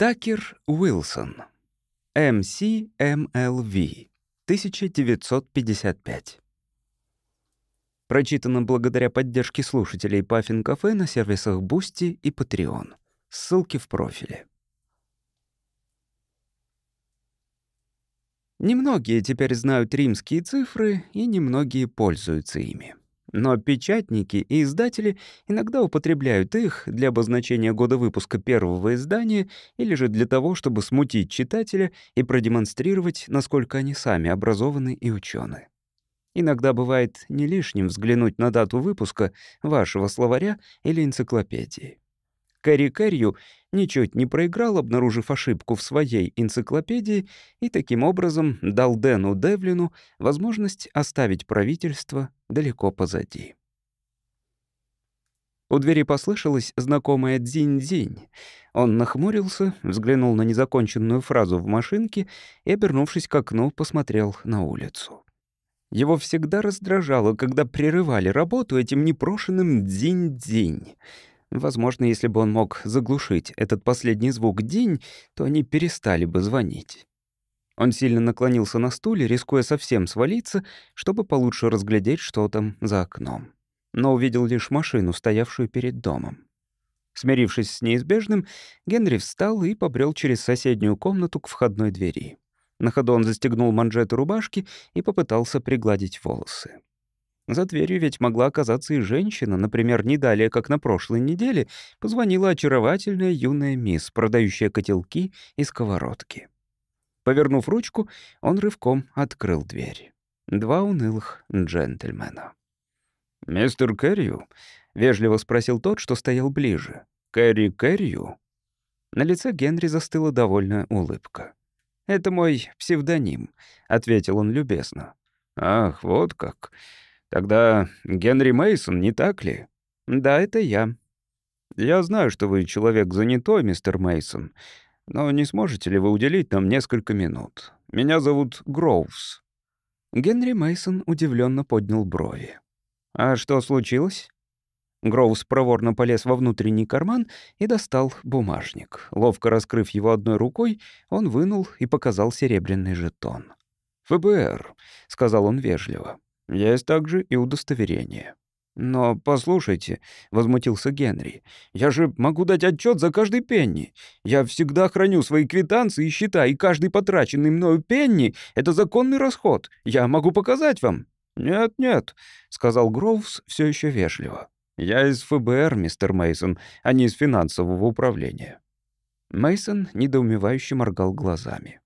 Такер Уилсон. MCMLV. 1955. Эм Прочитано благодаря поддержке слушателей Puffin Cafe на сервисах Boosty и Patreon. Ссылки в профиле. Немногие теперь знают римские цифры, и немногие пользуются ими. Но печатники и издатели иногда употребляют их для обозначения года выпуска первого издания или же для того, чтобы смутить читателя и продемонстрировать, насколько они сами образованы и ученые. Иногда бывает не лишним взглянуть на дату выпуска вашего словаря или энциклопедии. Кэрри Кэррию ничуть не проиграл, обнаружив ошибку в своей энциклопедии, и таким образом дал Дэну Девлину возможность оставить правительство далеко позади. У двери послышалось знакомое «дзинь-дзинь». Он нахмурился, взглянул на незаконченную фразу в машинке и, обернувшись к окну, посмотрел на улицу. Его всегда раздражало, когда прерывали работу этим непрошенным «дзинь-дзинь». Возможно, если бы он мог заглушить этот последний звук «день», то они перестали бы звонить. Он сильно наклонился на стуле, рискуя совсем свалиться, чтобы получше разглядеть, что там за окном. Но увидел лишь машину, стоявшую перед домом. Смирившись с неизбежным, Генри встал и побрел через соседнюю комнату к входной двери. На ходу он застегнул манжеты рубашки и попытался пригладить волосы. За дверью ведь могла оказаться и женщина, например, не далее, как на прошлой неделе, позвонила очаровательная юная мисс, продающая котелки и сковородки. Повернув ручку, он рывком открыл дверь. Два унылых джентльмена. «Мистер Кэррю?» — вежливо спросил тот, что стоял ближе. «Кэрри Кэррю?» На лице Генри застыла довольная улыбка. «Это мой псевдоним», — ответил он любезно. «Ах, вот как. Тогда Генри Мейсон, не так ли? Да, это я. Я знаю, что вы человек занятой, мистер Мейсон, но не сможете ли вы уделить нам несколько минут? Меня зовут Гроувс. Генри Мейсон удивленно поднял брови. А что случилось? Гроувс проворно полез во внутренний карман и достал бумажник. Ловко раскрыв его одной рукой, он вынул и показал серебряный жетон. «ФБР», — сказал он вежливо. Есть также и удостоверение. «Но послушайте», — возмутился Генри, — «я же могу дать отчет за каждый пенни. Я всегда храню свои квитанции и счета, и каждый потраченный мною пенни — это законный расход. Я могу показать вам». «Нет-нет», — сказал Гроувс все еще вежливо. «Я из ФБР, мистер Мейсон, а не из финансового управления». Мейсон недоумевающе моргал глазами.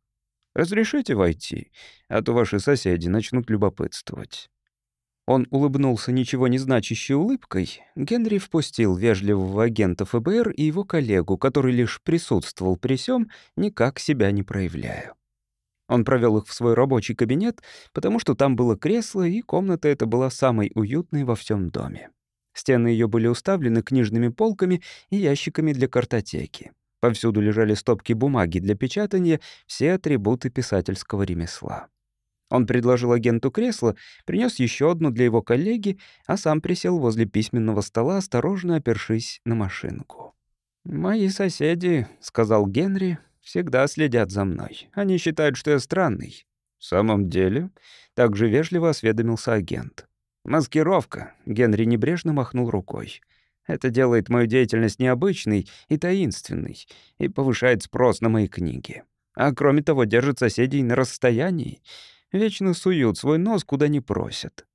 «Разрешите войти, а то ваши соседи начнут любопытствовать». Он улыбнулся ничего не значащей улыбкой. Генри впустил вежливого агента ФБР и его коллегу, который лишь присутствовал при сём, никак себя не проявляя. Он провел их в свой рабочий кабинет, потому что там было кресло, и комната эта была самой уютной во всем доме. Стены ее были уставлены книжными полками и ящиками для картотеки. Повсюду лежали стопки бумаги для печатания, все атрибуты писательского ремесла. Он предложил агенту кресло, принес еще одно для его коллеги, а сам присел возле письменного стола, осторожно опершись на машинку. «Мои соседи», — сказал Генри, — «всегда следят за мной. Они считают, что я странный». «В самом деле?» — также вежливо осведомился агент. «Маскировка», — Генри небрежно махнул рукой. «Это делает мою деятельность необычной и таинственной, и повышает спрос на мои книги. А кроме того, держит соседей на расстоянии. Вечно суют свой нос куда не просят».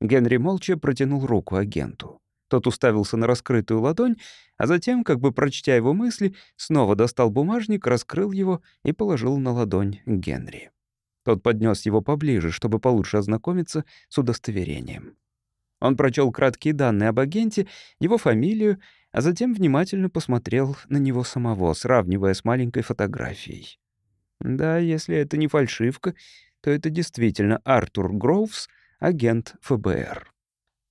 Генри молча протянул руку агенту. Тот уставился на раскрытую ладонь, а затем, как бы прочтя его мысли, снова достал бумажник, раскрыл его и положил на ладонь Генри. Тот поднес его поближе, чтобы получше ознакомиться с удостоверением. Он прочел краткие данные об агенте, его фамилию, а затем внимательно посмотрел на него самого, сравнивая с маленькой фотографией. Да, если это не фальшивка, то это действительно Артур Гроувс, агент ФБР.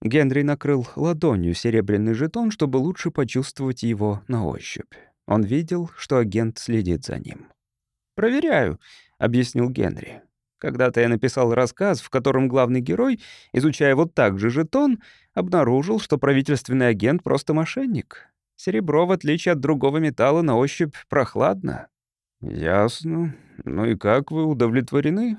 Генри накрыл ладонью серебряный жетон, чтобы лучше почувствовать его на ощупь. Он видел, что агент следит за ним. «Проверяю», — объяснил Генри. «Когда-то я написал рассказ, в котором главный герой, изучая вот так же жетон, обнаружил, что правительственный агент просто мошенник. Серебро, в отличие от другого металла, на ощупь прохладно». «Ясно. Ну и как вы удовлетворены?»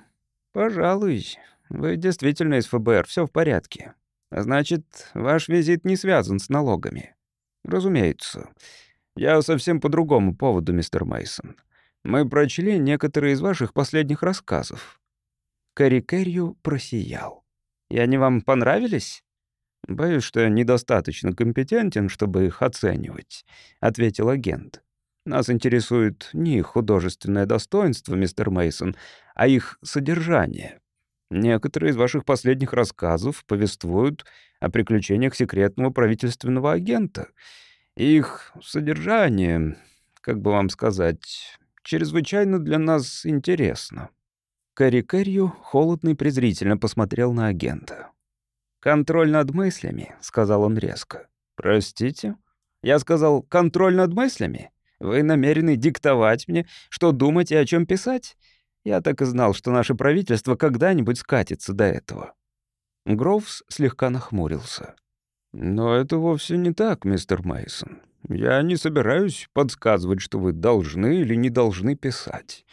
«Пожалуй, вы действительно из ФБР, все в порядке. А значит, ваш визит не связан с налогами». «Разумеется. Я совсем по другому поводу, мистер Мейсон. Мы прочли некоторые из ваших последних рассказов». Карикерью просиял. «И они вам понравились?» «Боюсь, что я недостаточно компетентен, чтобы их оценивать», — ответил агент. Нас интересует не художественное достоинство, мистер Мейсон, а их содержание. Некоторые из ваших последних рассказов повествуют о приключениях секретного правительственного агента. Их содержание, как бы вам сказать, чрезвычайно для нас интересно». Кэрри Кэррью холодно и презрительно посмотрел на агента. «Контроль над мыслями», — сказал он резко. «Простите?» «Я сказал, контроль над мыслями?» Вы намерены диктовать мне, что думать и о чем писать? Я так и знал, что наше правительство когда-нибудь скатится до этого». Гроувс слегка нахмурился. «Но это вовсе не так, мистер Мейсон. Я не собираюсь подсказывать, что вы должны или не должны писать.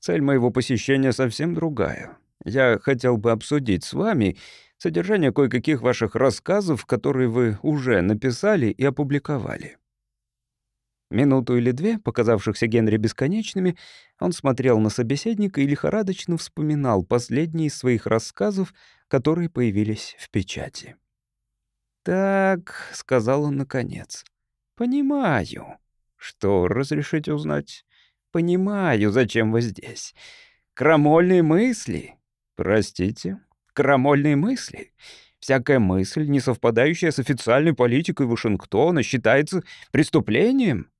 Цель моего посещения совсем другая. Я хотел бы обсудить с вами содержание кое-каких ваших рассказов, которые вы уже написали и опубликовали. Минуту или две, показавшихся Генри бесконечными, он смотрел на собеседника и лихорадочно вспоминал последние из своих рассказов, которые появились в печати. «Так», — сказал он наконец, — «понимаю». «Что, разрешить узнать?» «Понимаю, зачем вы здесь. Крамольные мысли?» «Простите?» «Крамольные мысли?» Всякая мысль, не совпадающая с официальной политикой Вашингтона, считается преступлением.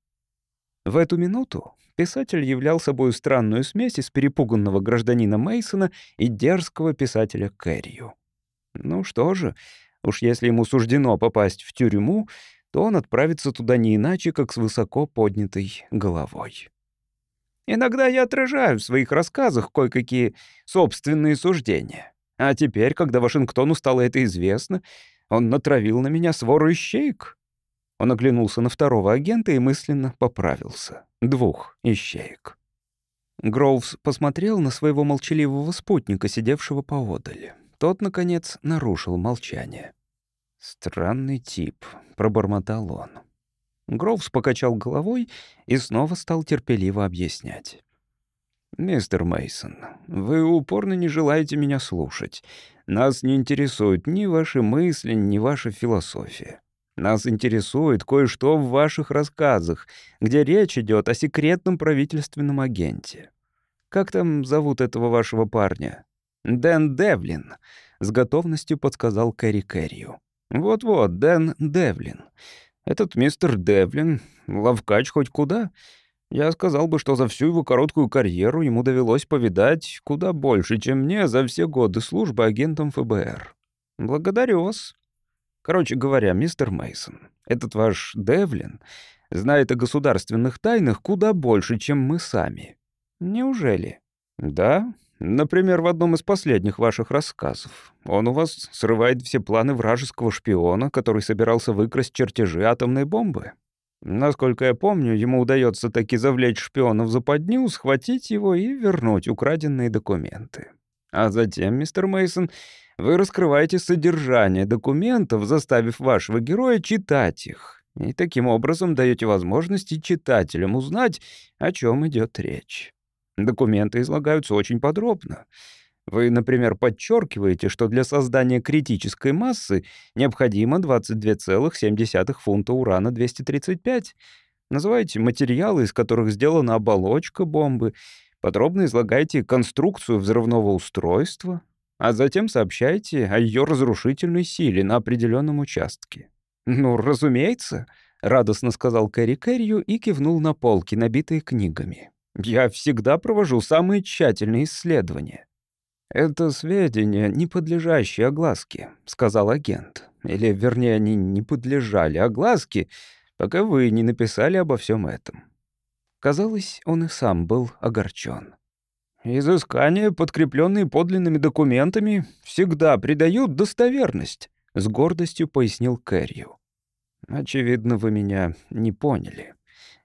В эту минуту писатель являл собой странную смесь из перепуганного гражданина Мейсона и дерзкого писателя Кэррию. Ну что же, уж если ему суждено попасть в тюрьму, то он отправится туда не иначе, как с высоко поднятой головой. Иногда я отражаю в своих рассказах кое-какие собственные суждения. А теперь, когда Вашингтону стало это известно, он натравил на меня свору ищейк, он оглянулся на второго агента и мысленно поправился. Двух ищеек. Гроувс посмотрел на своего молчаливого спутника, сидевшего поодаль. Тот, наконец, нарушил молчание. «Странный тип», — пробормотал он. Гроувс покачал головой и снова стал терпеливо объяснять. «Мистер Мейсон, вы упорно не желаете меня слушать. Нас не интересуют ни ваши мысли, ни ваша философия. Нас интересует кое-что в ваших рассказах, где речь идет о секретном правительственном агенте. Как там зовут этого вашего парня? Дэн Девлин, с готовностью подсказал Кэрри Кэррию. Вот-вот, Дэн Девлин. Этот мистер Девлин, ловкач хоть куда. Я сказал бы, что за всю его короткую карьеру ему довелось повидать куда больше, чем мне за все годы службы агентом ФБР. Благодарю вас. Короче говоря, мистер Мейсон, этот ваш Девлин знает о государственных тайнах куда больше, чем мы сами. Неужели? Да, Например, в одном из последних ваших рассказов. Он у вас срывает все планы вражеского шпиона, который собирался выкрасть чертежи атомной бомбы. Насколько я помню, ему удается таки завлечь шпиона в западню, схватить его и вернуть украденные документы. А затем, мистер Мейсон, вы раскрываете содержание документов, заставив вашего героя читать их. И таким образом даете возможности читателям узнать, о чем идет речь. Документы излагаются очень подробно. Вы, например, подчеркиваете, что для создания критической массы необходимо 22,7 фунта урана-235. Называете материалы, из которых сделана оболочка бомбы. Подробно излагаете конструкцию взрывного устройства, а затем сообщайте о ее разрушительной силе на определенном участке. «Ну, разумеется», — радостно сказал Кэрри Кэррию и кивнул на полки, набитые книгами. «Я всегда провожу самые тщательные исследования». «Это сведения, не подлежащие огласке», — сказал агент. «Или, вернее, они не подлежали огласке, пока вы не написали обо всем этом». Казалось, он и сам был огорчен. Изыскания, подкрепленные подлинными документами, всегда придают достоверность», — с гордостью пояснил Кэррио. «Очевидно, вы меня не поняли.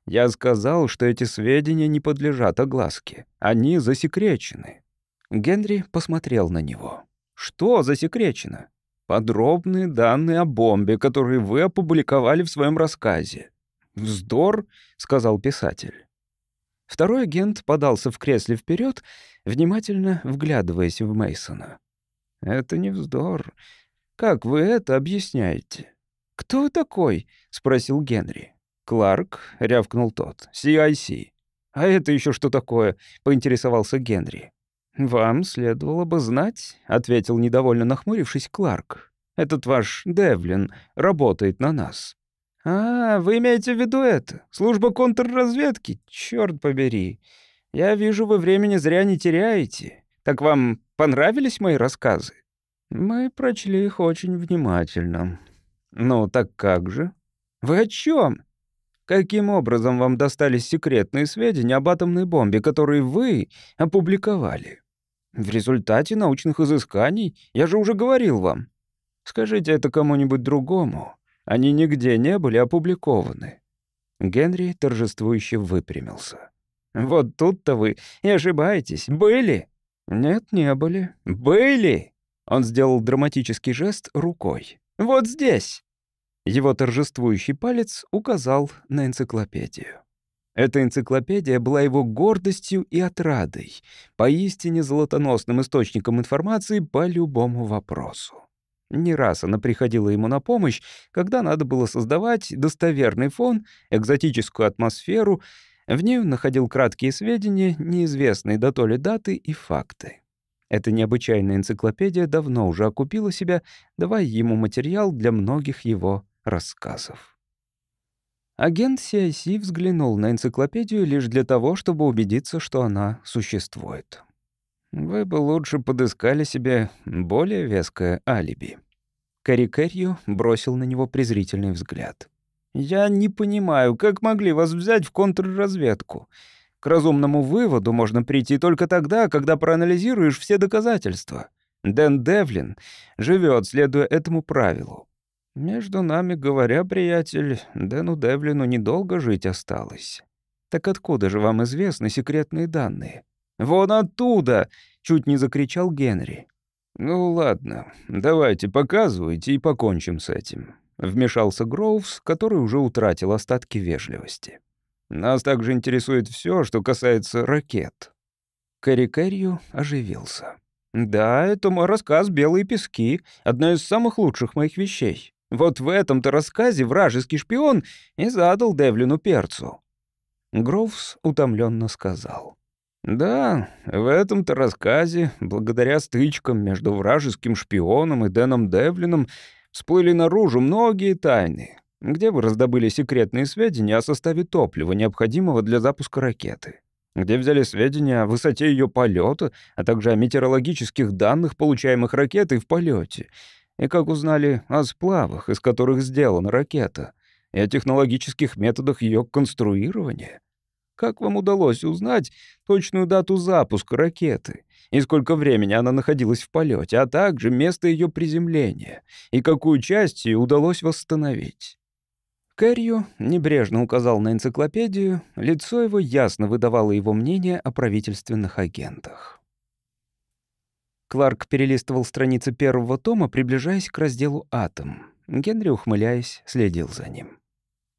Я сказал, что эти сведения не подлежат огласке. Они засекречены». Генри посмотрел на него. «Что засекречено?» «Подробные данные о бомбе, которые вы опубликовали в своем рассказе». «Вздор», — сказал писатель. Второй агент подался в кресле вперед, внимательно вглядываясь в Мейсона. Это не вздор. Как вы это объясняете? Кто вы такой? спросил Генри. Кларк, рявкнул тот. CIC. А это еще что такое? поинтересовался Генри. «Вам следовало бы знать», — ответил недовольно нахмурившись Кларк. «Этот ваш Девлин работает на нас. А, вы имеете в виду это? Служба контрразведки? Черт побери. Я вижу, вы времени зря не теряете. Так вам понравились мои рассказы? Мы прочли их очень внимательно. Ну, так как же? Вы о чем? Каким образом вам достались секретные сведения об атомной бомбе, которые вы опубликовали? В результате научных изысканий, я же уже говорил вам. Скажите это кому-нибудь другому. Они нигде не были опубликованы. Генри торжествующе выпрямился. «Вот тут-то вы и ошибаетесь. Были?» «Нет, не были. Были!» Он сделал драматический жест рукой. «Вот здесь!» Его торжествующий палец указал на энциклопедию. Эта энциклопедия была его гордостью и отрадой, поистине золотоносным источником информации по любому вопросу. Не раз она приходила ему на помощь, когда надо было создавать достоверный фон, экзотическую атмосферу. В ней он находил краткие сведения, неизвестные до то ли даты и факты. Эта необычайная энциклопедия давно уже окупила себя, давая ему материал для многих его рассказов. Агент CIC взглянул на энциклопедию лишь для того, чтобы убедиться, что она существует вы бы лучше подыскали себе более веское алиби». Карикерью бросил на него презрительный взгляд. «Я не понимаю, как могли вас взять в контрразведку? К разумному выводу можно прийти только тогда, когда проанализируешь все доказательства. Дэн Девлин живет, следуя этому правилу. Между нами говоря, приятель, Дэну Девлину недолго жить осталось. Так откуда же вам известны секретные данные?» «Вон оттуда!» — чуть не закричал Генри. «Ну ладно, давайте показывайте и покончим с этим», — вмешался Гроувс, который уже утратил остатки вежливости. «Нас также интересует все, что касается ракет». Карикерью оживился. «Да, это мой рассказ «Белые пески», одна из самых лучших моих вещей. Вот в этом-то рассказе вражеский шпион и задал Девлину перцу». Гроувс утомленно сказал. Да, в этом-то рассказе, благодаря стычкам между вражеским шпионом и Дэном Девлином, всплыли наружу многие тайны, где вы раздобыли секретные сведения о составе топлива, необходимого для запуска ракеты, где взяли сведения о высоте ее полета, а также о метеорологических данных, получаемых ракетой в полете, и как узнали о сплавах, из которых сделана ракета, и о технологических методах ее конструирования — как вам удалось узнать точную дату запуска ракеты? И сколько времени она находилась в полете, а также место ее приземления? И какую часть ее удалось восстановить? Кэррио небрежно указал на энциклопедию, лицо его ясно выдавало его мнение о правительственных агентах. Кларк перелистывал страницы первого тома, приближаясь к разделу «Атом». Генри, ухмыляясь, следил за ним.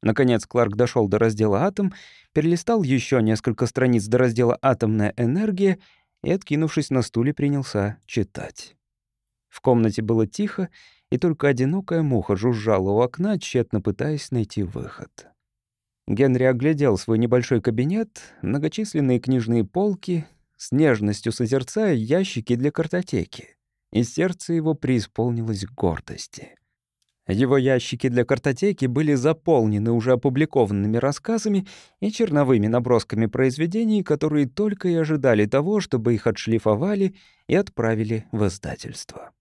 Наконец Кларк дошел до раздела «Атом», перелистал еще несколько страниц до раздела «Атомная энергия» и, откинувшись на стуле, принялся читать. В комнате было тихо, и только одинокая муха жужжала у окна, тщетно пытаясь найти выход. Генри оглядел свой небольшой кабинет, многочисленные книжные полки, с нежностью созерцая ящики для картотеки, и сердце его преисполнилось гордости. Его ящики для картотеки были заполнены уже опубликованными рассказами и черновыми набросками произведений, которые только и ожидали того, чтобы их отшлифовали и отправили в издательство.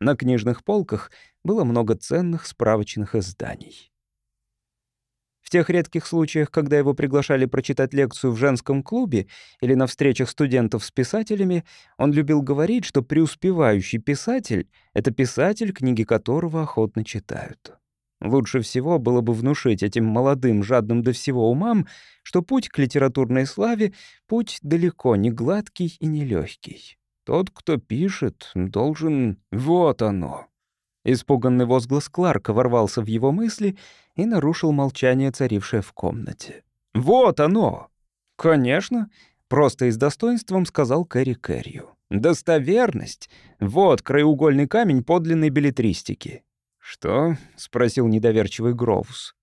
На книжных полках было много ценных справочных изданий. В тех редких случаях, когда его приглашали прочитать лекцию в женском клубе или на встречах студентов с писателями, он любил говорить, что преуспевающий писатель — это писатель, книги которого охотно читают. Лучше всего было бы внушить этим молодым, жадным до всего умам, что путь к литературной славе — путь далеко не гладкий и нелегкий. Тот, кто пишет, должен... Вот оно! Испуганный возглас Кларка ворвался в его мысли — и нарушил молчание, царившее в комнате. «Вот оно!» «Конечно!» — просто и с достоинством сказал Кэрри Кэррию. «Достоверность! Вот краеугольный камень подлинной билетристики». «Что?» — спросил недоверчивый Гроус.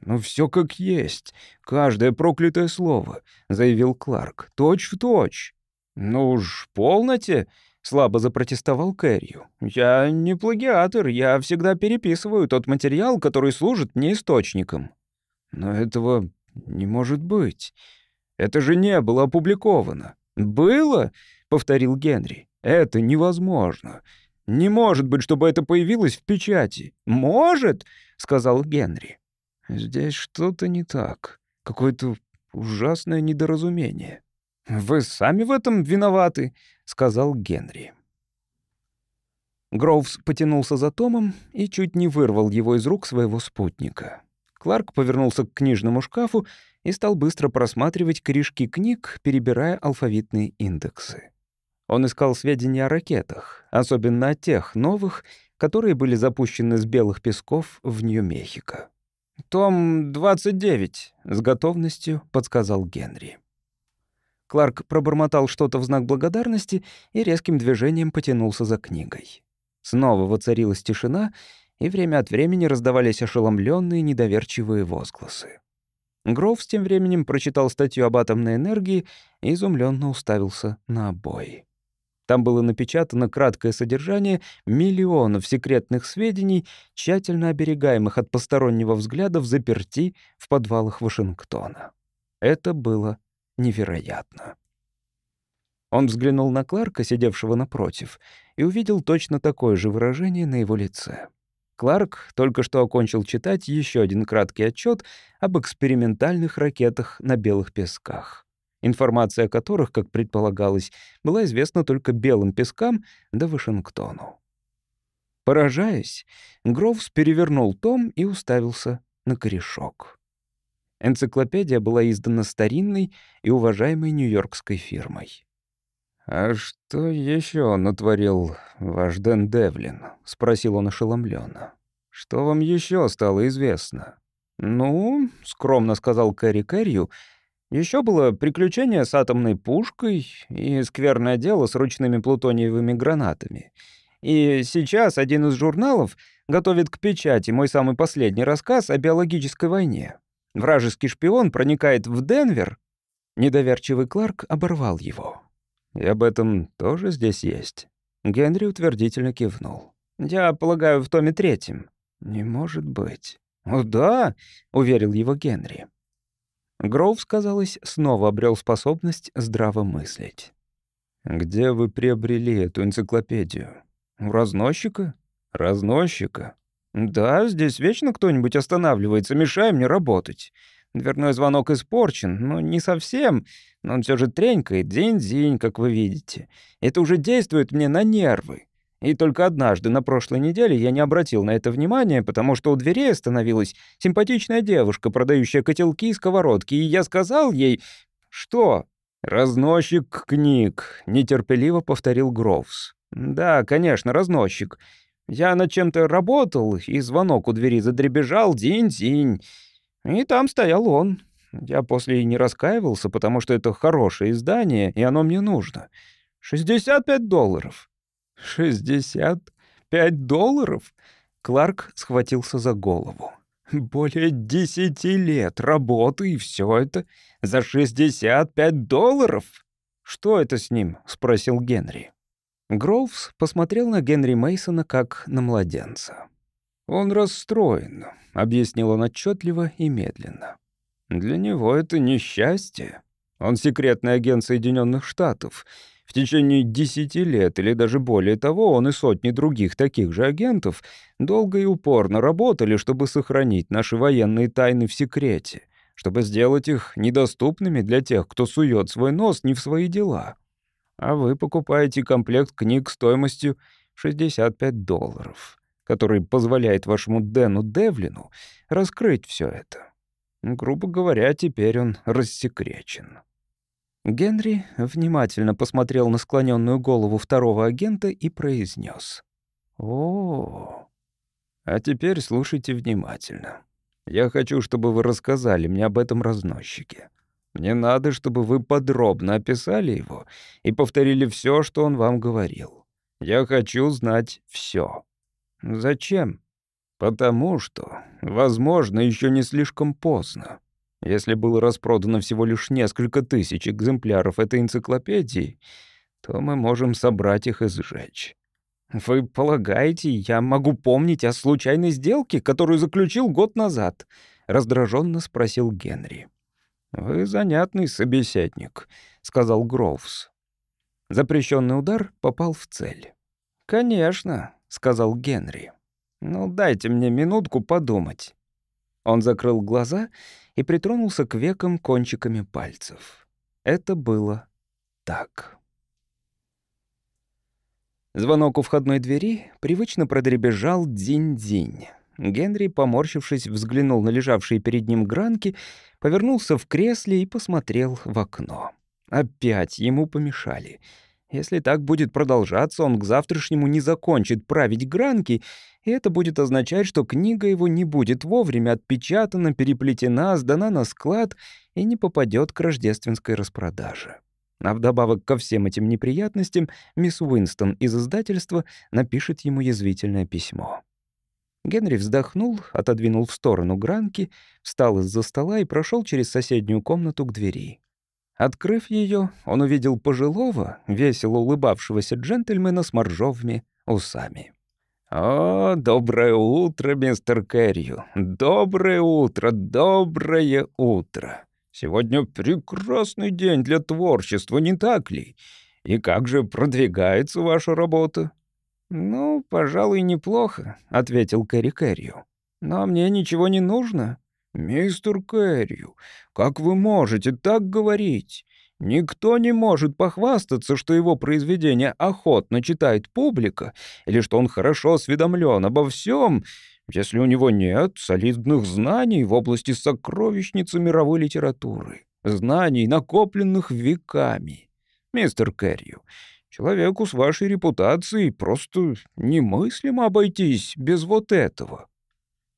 «Ну, все как есть. Каждое проклятое слово», — заявил Кларк. «Точь в точь». «Ну уж, полноте», Слабо запротестовал Кэррио. «Я не плагиатор, я всегда переписываю тот материал, который служит мне источником». «Но этого не может быть. Это же не было опубликовано». «Было?» — повторил Генри. «Это невозможно. Не может быть, чтобы это появилось в печати». «Может?» — сказал Генри. «Здесь что-то не так. Какое-то ужасное недоразумение». «Вы сами в этом виноваты», сказал Генри. Гроувс потянулся за Томом и чуть не вырвал его из рук своего спутника. Кларк повернулся к книжному шкафу и стал быстро просматривать корешки книг, перебирая алфавитные индексы. Он искал сведения о ракетах, особенно о тех новых, которые были запущены с белых песков в Нью-Мехико. «Том 29», — с готовностью подсказал Генри. Кларк пробормотал что-то в знак благодарности и резким движением потянулся за книгой. Снова воцарилась тишина, и время от времени раздавались ошеломленные недоверчивые возгласы. Гроув Грофс тем временем прочитал статью об атомной энергии и изумленно уставился на обои. Там было напечатано краткое содержание миллионов секретных сведений, тщательно оберегаемых от постороннего взгляда в заперти в подвалах Вашингтона. Это было невероятно. Он взглянул на Кларка, сидевшего напротив, и увидел точно такое же выражение на его лице. Кларк только что окончил читать еще один краткий отчет об экспериментальных ракетах на белых песках, информация о которых, как предполагалось, была известна только белым пескам да Вашингтону. Поражаясь, Гроувс перевернул том и уставился на корешок. Энциклопедия была издана старинной и уважаемой нью-йоркской фирмой. «А что еще натворил ваш Дэн Девлин?» — спросил он ошеломленно. «Что вам еще стало известно?» «Ну, — скромно сказал Кэрри Кэррю, — еще было приключение с атомной пушкой и скверное дело с ручными плутониевыми гранатами. И сейчас один из журналов готовит к печати мой самый последний рассказ о биологической войне. Вражеский шпион проникает в Денвер». Недоверчивый Кларк оборвал его. «И об этом тоже здесь есть?» Генри утвердительно кивнул. «Я полагаю, в томе третьем». «Не может быть». «О, да», — уверил его Генри. Гроув, казалось, снова обрел способность здраво мыслить. «Где вы приобрели эту энциклопедию? У разносчика? Разносчика? «Да, здесь вечно кто-нибудь останавливается, мешая мне работать. Дверной звонок испорчен, но не совсем, но он все же тренькает день-день, как вы видите. Это уже действует мне на нервы». И только однажды на прошлой неделе я не обратил на это внимания, потому что у дверей остановилась симпатичная девушка, продающая котелки и сковородки, и я сказал ей, что «Разносчик книг», — нетерпеливо повторил Гроувс. «Да, конечно, разносчик. Я над чем-то работал, и звонок у двери задребежал день-день. И там стоял он. Я после не раскаивался, потому что это хорошее издание, и оно мне нужно. 65 долларов. 65 долларов? Кларк схватился за голову. Более 10 лет работы и все это за 65 долларов? Что это с ним? спросил Генри. Гроувс посмотрел на Генри Мейсона как на младенца. «Он расстроен», — объяснил он отчетливо и медленно. «Для него это несчастье. Он секретный агент Соединенных Штатов. В течение десяти лет или даже более того, он и сотни других таких же агентов долго и упорно работали, чтобы сохранить наши военные тайны в секрете, чтобы сделать их недоступными для тех, кто сует свой нос не в свои дела» а вы покупаете комплект книг стоимостью 65 долларов, который позволяет вашему Дэну Девлину раскрыть все это. Грубо говоря, теперь он рассекречен. Генри внимательно посмотрел на склоненную голову второго агента и произнес: «О, а теперь слушайте внимательно. Я хочу, чтобы вы рассказали мне об этом разносчике. Мне надо, чтобы вы подробно описали его и повторили все, что он вам говорил. Я хочу знать все. Зачем? Потому что, возможно, еще не слишком поздно. Если было распродано всего лишь несколько тысяч экземпляров этой энциклопедии, то мы можем собрать их и сжечь. Вы полагаете, я могу помнить о случайной сделке, которую заключил год назад? раздраженно спросил Генри. «Вы занятный собеседник», — сказал Гроувс. Запрещенный удар попал в цель. «Конечно», — сказал Генри. «Ну, дайте мне минутку подумать». Он закрыл глаза и притронулся к векам кончиками пальцев. Это было так. Звонок у входной двери привычно продребежал динь-динь. Генри, поморщившись, взглянул на лежавшие перед ним гранки, повернулся в кресле и посмотрел в окно. Опять ему помешали. Если так будет продолжаться, он к завтрашнему не закончит править гранки, и это будет означать, что книга его не будет вовремя отпечатана, переплетена, сдана на склад и не попадет к рождественской распродаже. А вдобавок ко всем этим неприятностям мисс Уинстон из издательства напишет ему язвительное письмо. Генри вздохнул, отодвинул в сторону гранки, встал из-за стола и прошел через соседнюю комнату к двери. Открыв ее, он увидел пожилого, весело улыбавшегося джентльмена с моржовыми усами. «О, доброе утро, мистер Кэррию! Доброе утро, доброе утро! Сегодня прекрасный день для творчества, не так ли? И как же продвигается ваша работа?» «Ну, пожалуй, неплохо», — ответил Кэрри Кэррио. «Но мне ничего не нужно». «Мистер Кэррио, как вы можете так говорить? Никто не может похвастаться, что его произведение охотно читает публика или что он хорошо осведомлен обо всем, если у него нет солидных знаний в области сокровищницы мировой литературы, знаний, накопленных веками. Мистер Кэррио, Человеку с вашей репутацией просто немыслимо обойтись без вот этого».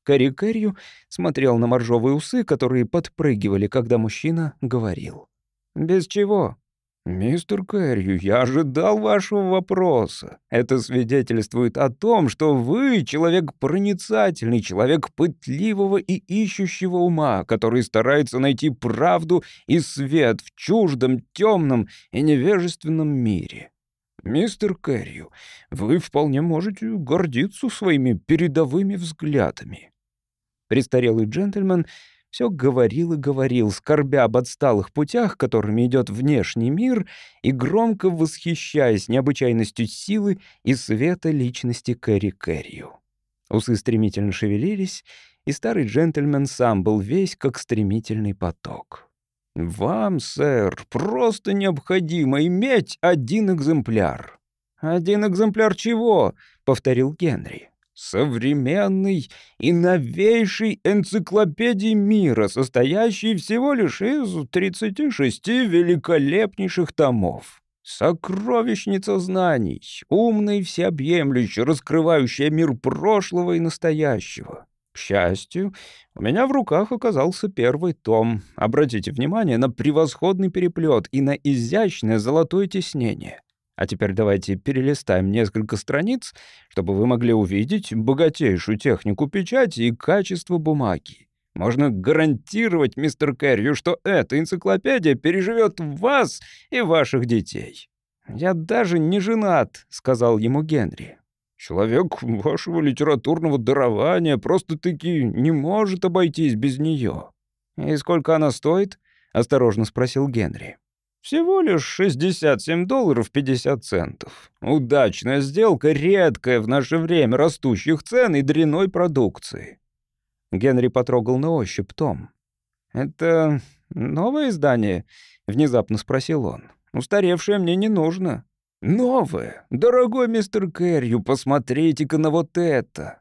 Карикарью смотрел на моржовые усы, которые подпрыгивали, когда мужчина говорил. «Без чего?» «Мистер Кэррю, я ожидал вашего вопроса. Это свидетельствует о том, что вы человек проницательный, человек пытливого и ищущего ума, который старается найти правду и свет в чуждом, темном и невежественном мире. Мистер Кэррию, вы вполне можете гордиться своими передовыми взглядами. Престарелый джентльмен все говорил и говорил, скорбя об отсталых путях, которыми идет внешний мир, и громко восхищаясь необычайностью силы и света личности Кэрри Кэррию. Усы стремительно шевелились, и старый джентльмен сам был весь как стремительный поток. «Вам, сэр, просто необходимо иметь один экземпляр». «Один экземпляр чего?» — повторил Генри. «Современный и новейшей энциклопедии мира, состоящий всего лишь из 36 великолепнейших томов». Сокровищница знаний, умный всеобъемлющий, раскрывающая мир прошлого и настоящего счастью, у меня в руках оказался первый том. Обратите внимание на превосходный переплет и на изящное золотое тиснение. А теперь давайте перелистаем несколько страниц, чтобы вы могли увидеть богатейшую технику печати и качество бумаги. Можно гарантировать, мистер Кэррию, что эта энциклопедия переживет вас и ваших детей. «Я даже не женат», — сказал ему Генри. Человек вашего литературного дарования просто-таки не может обойтись без нее. «И сколько она стоит?» — осторожно спросил Генри. «Всего лишь 67 долларов 50 центов. Удачная сделка, редкая в наше время растущих цен и дряной продукции». Генри потрогал на ощупь том. «Это новое издание?» — внезапно спросил он. «Устаревшее мне не нужно». «Новое! Дорогой мистер Кэрью, посмотрите-ка на вот это!»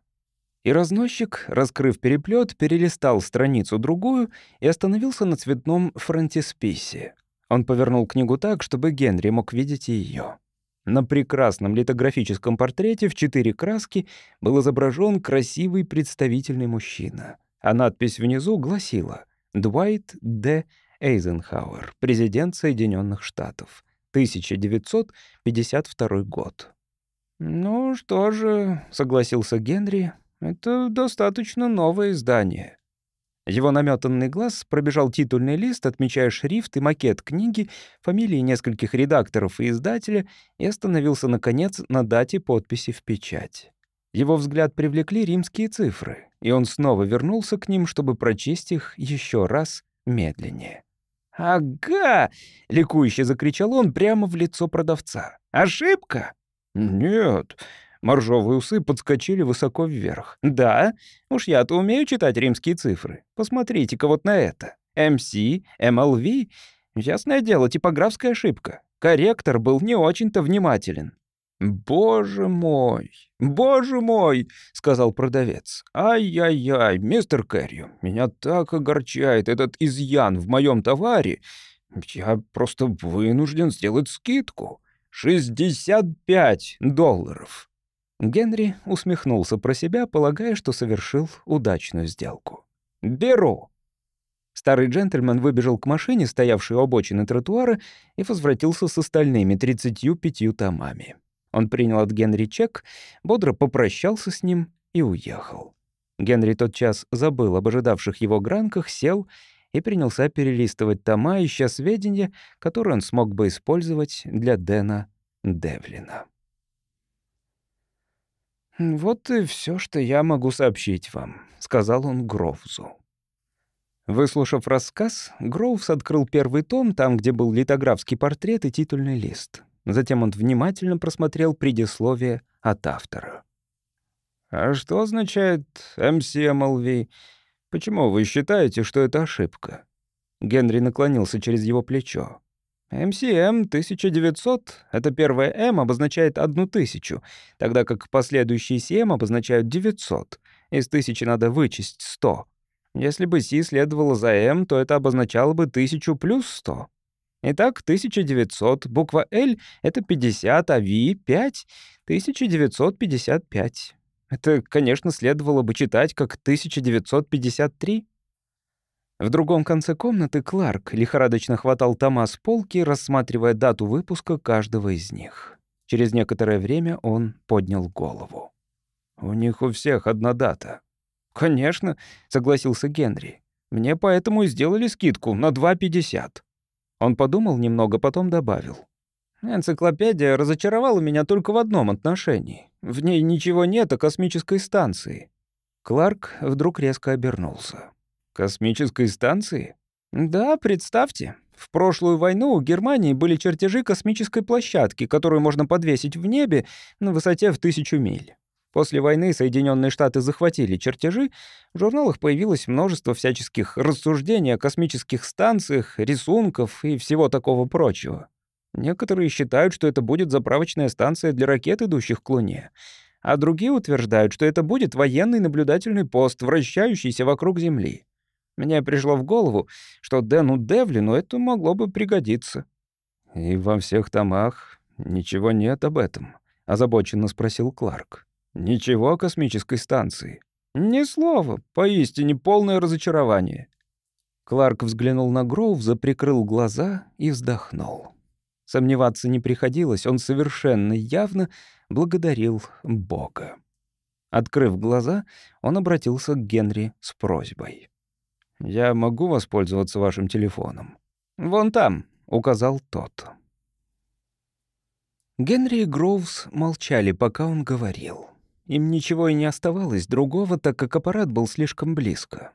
И разносчик, раскрыв переплет, перелистал страницу другую и остановился на цветном фронтисписе. Он повернул книгу так, чтобы Генри мог видеть ее. На прекрасном литографическом портрете в четыре краски был изображен красивый представительный мужчина. А надпись внизу гласила «Дуайт Д. Эйзенхауэр, президент Соединенных Штатов». 1952 год. «Ну что же», — согласился Генри, — «это достаточно новое издание». Его наметанный глаз пробежал титульный лист, отмечая шрифт и макет книги, фамилии нескольких редакторов и издателя, и остановился, наконец, на дате подписи в печать. Его взгляд привлекли римские цифры, и он снова вернулся к ним, чтобы прочесть их еще раз медленнее. «Ага!» — ликующе закричал он прямо в лицо продавца. А «Ошибка?» «Нет». Моржовые усы подскочили высоко вверх. «Да, уж я-то умею читать римские цифры. Посмотрите-ка вот на это. МС, МЛВ. Ясное дело, типографская ошибка. Корректор был не очень-то внимателен. «Боже мой! Боже мой!» — сказал продавец. «Ай-яй-яй, мистер Кэрри, меня так огорчает этот изъян в моем товаре. Я просто вынужден сделать скидку. 65 долларов!» Генри усмехнулся про себя, полагая, что совершил удачную сделку. «Беру!» Старый джентльмен выбежал к машине, стоявшей у обочины тротуара, и возвратился с остальными 35 томами. Он принял от Генри чек, бодро попрощался с ним и уехал. Генри тотчас забыл об ожидавших его гранках, сел и принялся перелистывать тома, ища сведения, которые он смог бы использовать для Дэна Девлина. «Вот и все, что я могу сообщить вам», — сказал он Гроувзу. Выслушав рассказ, Гроувс открыл первый том, там, где был литографский портрет и титульный лист. Затем он внимательно просмотрел предисловие от автора. «А что означает MCMLV? Почему вы считаете, что это ошибка?» Генри наклонился через его плечо. MCM 1900, это первое M обозначает одну тысячу, тогда как последующие CM обозначают 900. Из тысячи надо вычесть 100. Если бы C следовало за M, то это обозначало бы тысячу плюс 100. Итак, 1900, буква L — это 50, а V — 5, 1955. Это, конечно, следовало бы читать как 1953. В другом конце комнаты Кларк лихорадочно хватал тома с полки, рассматривая дату выпуска каждого из них. Через некоторое время он поднял голову. «У них у всех одна дата». «Конечно», — согласился Генри. «Мне поэтому и сделали скидку на 2,50». Он подумал немного, потом добавил. «Энциклопедия разочаровала меня только в одном отношении. В ней ничего нет о космической станции». Кларк вдруг резко обернулся. «Космической станции?» «Да, представьте. В прошлую войну у Германии были чертежи космической площадки, которую можно подвесить в небе на высоте в тысячу миль. После войны Соединенные Штаты захватили чертежи, в журналах появилось множество всяческих рассуждений о космических станциях, рисунков и всего такого прочего. Некоторые считают, что это будет заправочная станция для ракет, идущих к Луне, а другие утверждают, что это будет военный наблюдательный пост, вращающийся вокруг Земли. Мне пришло в голову, что Дэну Девлину это могло бы пригодиться. «И во всех томах ничего нет об этом», — озабоченно спросил Кларк. Ничего о космической станции. Ни слова, поистине полное разочарование. Кларк взглянул на Гроув, заприкрыл глаза и вздохнул. Сомневаться не приходилось, он совершенно явно благодарил Бога. Открыв глаза, он обратился к Генри с просьбой. «Я могу воспользоваться вашим телефоном?» «Вон там», — указал тот. Генри и Гроувс молчали, пока он говорил. Им ничего и не оставалось другого, так как аппарат был слишком близко.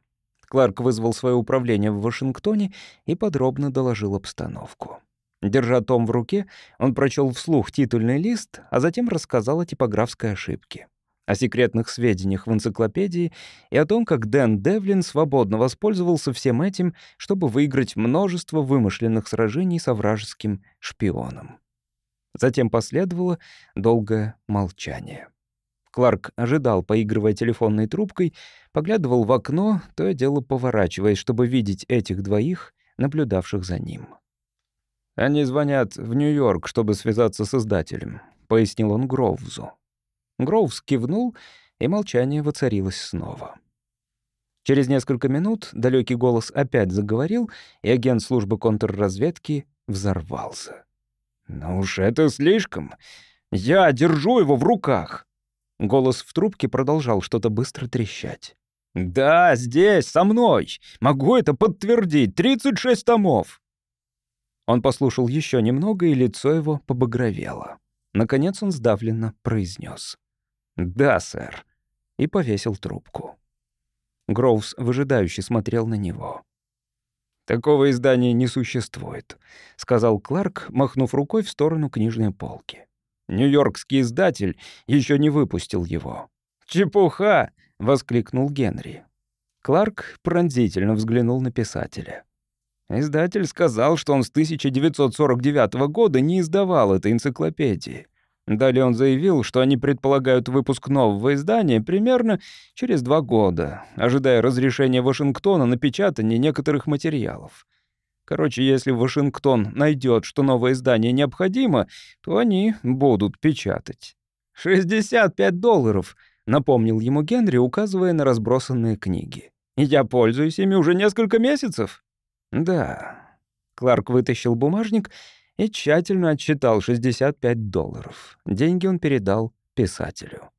Кларк вызвал свое управление в Вашингтоне и подробно доложил обстановку. Держа том в руке, он прочел вслух титульный лист, а затем рассказал о типографской ошибке, о секретных сведениях в энциклопедии и о том, как Дэн Девлин свободно воспользовался всем этим, чтобы выиграть множество вымышленных сражений со вражеским шпионом. Затем последовало долгое молчание. Кларк ожидал, поигрывая телефонной трубкой, поглядывал в окно, то и дело поворачиваясь, чтобы видеть этих двоих, наблюдавших за ним. «Они звонят в Нью-Йорк, чтобы связаться с издателем», — пояснил он Гроувзу. Гроувз кивнул, и молчание воцарилось снова. Через несколько минут далекий голос опять заговорил, и агент службы контрразведки взорвался. «Ну уж это слишком. Я держу его в руках. Голос в трубке продолжал что-то быстро трещать. «Да, здесь, со мной! Могу это подтвердить! 36 томов!» Он послушал еще немного, и лицо его побагровело. Наконец он сдавленно произнес: «Да, сэр», и повесил трубку. Гроувс выжидающе смотрел на него. «Такого издания не существует», — сказал Кларк, махнув рукой в сторону книжной полки. Нью-Йоркский издатель еще не выпустил его. «Чепуха!» — воскликнул Генри. Кларк пронзительно взглянул на писателя. Издатель сказал, что он с 1949 года не издавал этой энциклопедии. Далее он заявил, что они предполагают выпуск нового издания примерно через два года, ожидая разрешения Вашингтона на печатание некоторых материалов — Короче, если Вашингтон найдет, что новое издание необходимо, то они будут печатать. 65 долларов, напомнил ему Генри, указывая на разбросанные книги. Я пользуюсь ими уже несколько месяцев. Да. Кларк вытащил бумажник и тщательно отсчитал 65 долларов. Деньги он передал писателю.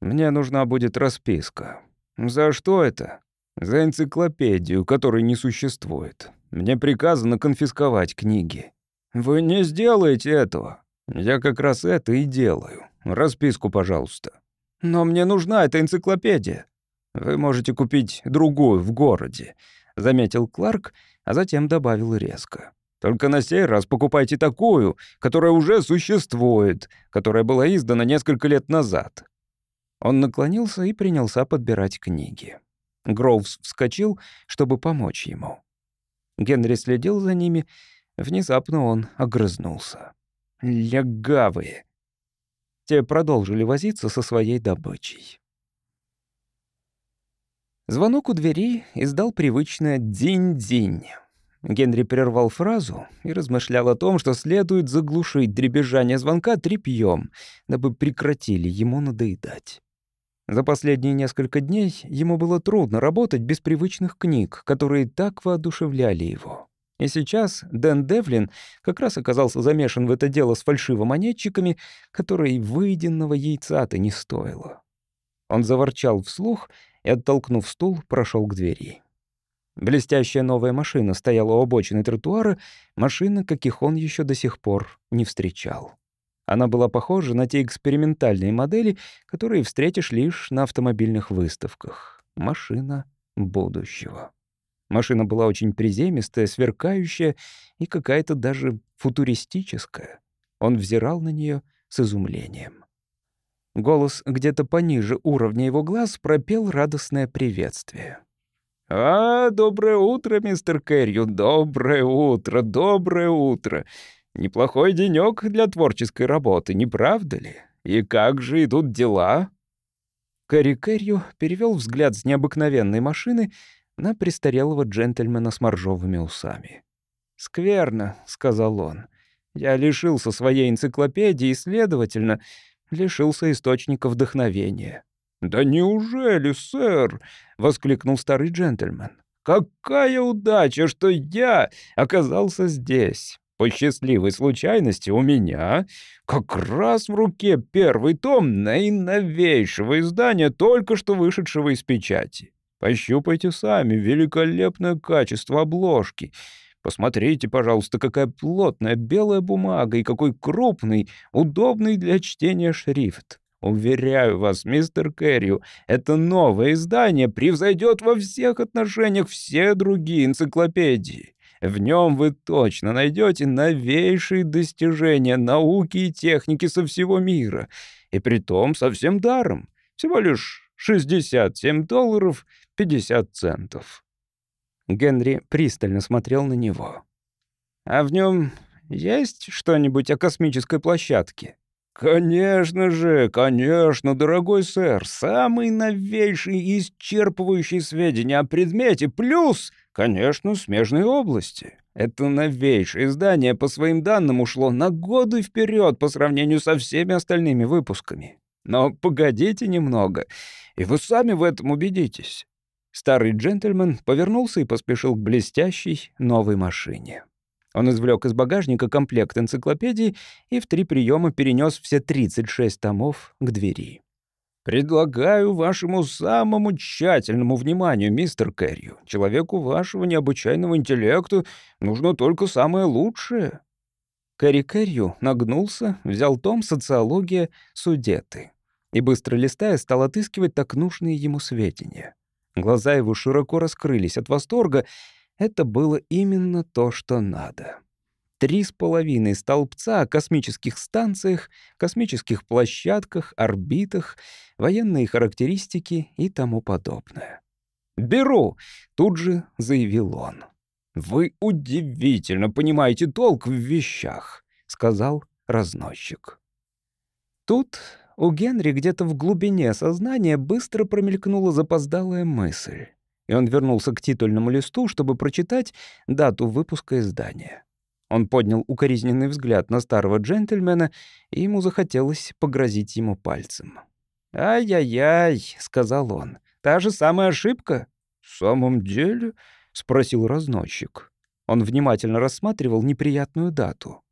Мне нужна будет расписка. За что это? За энциклопедию, которой не существует. Мне приказано конфисковать книги. Вы не сделаете этого. Я как раз это и делаю. Расписку, пожалуйста. Но мне нужна эта энциклопедия. Вы можете купить другую в городе, заметил Кларк, а затем добавил резко. Только на сей раз покупайте такую, которая уже существует, которая была издана несколько лет назад. Он наклонился и принялся подбирать книги. Гроувс вскочил, чтобы помочь ему. Генри следил за ними. Внезапно он огрызнулся. "Легавые". Те продолжили возиться со своей добычей. Звонок у двери издал привычное «динь-динь». Генри прервал фразу и размышлял о том, что следует заглушить дребезжание звонка трепьём, дабы прекратили ему надоедать. За последние несколько дней ему было трудно работать без привычных книг, которые так воодушевляли его. И сейчас Дэн Девлин как раз оказался замешан в это дело с фальшивомонетчиками, которые выеденного яйца-то не стоило. Он заворчал вслух и, оттолкнув стул, прошел к двери. Блестящая новая машина стояла у обочины тротуара, машина, каких он еще до сих пор не встречал. Она была похожа на те экспериментальные модели, которые встретишь лишь на автомобильных выставках. Машина будущего. Машина была очень приземистая, сверкающая и какая-то даже футуристическая. Он взирал на нее с изумлением. Голос где-то пониже уровня его глаз пропел радостное приветствие. «А, доброе утро, мистер Кэррю, доброе утро, доброе утро!» Неплохой денёк для творческой работы, не правда ли? И как же идут дела?» Кэрри Кэррио перевёл взгляд с необыкновенной машины на престарелого джентльмена с моржовыми усами. «Скверно», — сказал он. «Я лишился своей энциклопедии и, следовательно, лишился источника вдохновения». «Да неужели, сэр?» — воскликнул старый джентльмен. «Какая удача, что я оказался здесь! по счастливой случайности у меня как раз в руке первый том наиновейшего издания, только что вышедшего из печати. Пощупайте сами великолепное качество обложки. Посмотрите, пожалуйста, какая плотная белая бумага и какой крупный, удобный для чтения шрифт. Уверяю вас, мистер Кэрриу, это новое издание превзойдет во всех отношениях все другие энциклопедии. В нем вы точно найдете новейшие достижения науки и техники со всего мира. И при том совсем даром. Всего лишь 67 долларов 50 центов. Генри пристально смотрел на него. «А в нем есть что-нибудь о космической площадке?» «Конечно же, конечно, дорогой сэр, самые новейшие и исчерпывающие сведения о предмете, плюс, конечно, смежные области». Это новейшее издание, по своим данным, ушло на годы вперед по сравнению со всеми остальными выпусками. Но погодите немного, и вы сами в этом убедитесь. Старый джентльмен повернулся и поспешил к блестящей новой машине. Он извлек из багажника комплект энциклопедий и в три приема перенес все 36 томов к двери. «Предлагаю вашему самому тщательному вниманию, мистер Кэррю. Человеку вашего необычайного интеллекта нужно только самое лучшее». Кэрри Кэррю нагнулся, взял том «Социология судеты» и, быстро листая, стал отыскивать так нужные ему сведения. Глаза его широко раскрылись от восторга — это было именно то, что надо. Три с половиной столбца о космических станциях, космических площадках, орбитах, военные характеристики и тому подобное. «Беру!» — тут же заявил он. «Вы удивительно понимаете толк в вещах», — сказал разносчик. Тут у Генри где-то в глубине сознания быстро промелькнула запоздалая мысль и он вернулся к титульному листу, чтобы прочитать дату выпуска издания. Он поднял укоризненный взгляд на старого джентльмена, и ему захотелось погрозить ему пальцем. «Ай-яй-яй», — сказал он, — «та же самая ошибка». «В самом деле?» — спросил разносчик. Он внимательно рассматривал неприятную дату.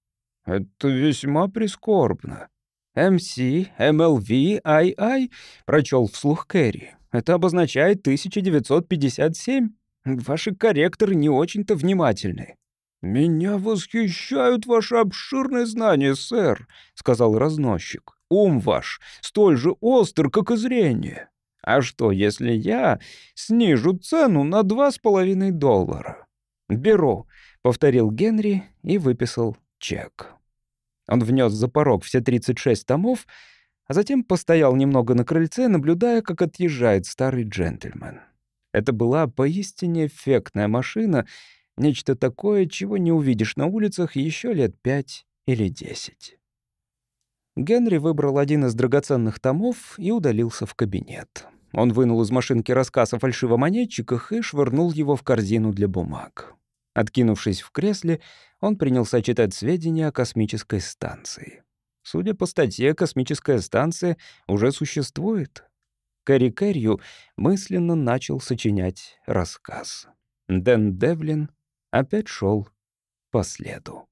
«Это весьма прискорбно». «МС, МЛВ, ай-ай», — прочел вслух Кэрри. Это обозначает 1957. Ваши корректоры не очень-то внимательны». «Меня восхищают ваши обширные знания, сэр», — сказал разносчик. «Ум ваш столь же остр, как и зрение. А что, если я снижу цену на два с половиной доллара?» «Беру», — повторил Генри и выписал чек. Он внес за порог все 36 томов, а затем постоял немного на крыльце, наблюдая, как отъезжает старый джентльмен. Это была поистине эффектная машина, нечто такое, чего не увидишь на улицах еще лет пять или десять. Генри выбрал один из драгоценных томов и удалился в кабинет. Он вынул из машинки рассказ о фальшивомонетчиках и швырнул его в корзину для бумаг. Откинувшись в кресле, он принялся читать сведения о космической станции. Судя по статье, космическая станция уже существует. Карикерью мысленно начал сочинять рассказ. Дэн Девлин опять шел по следу.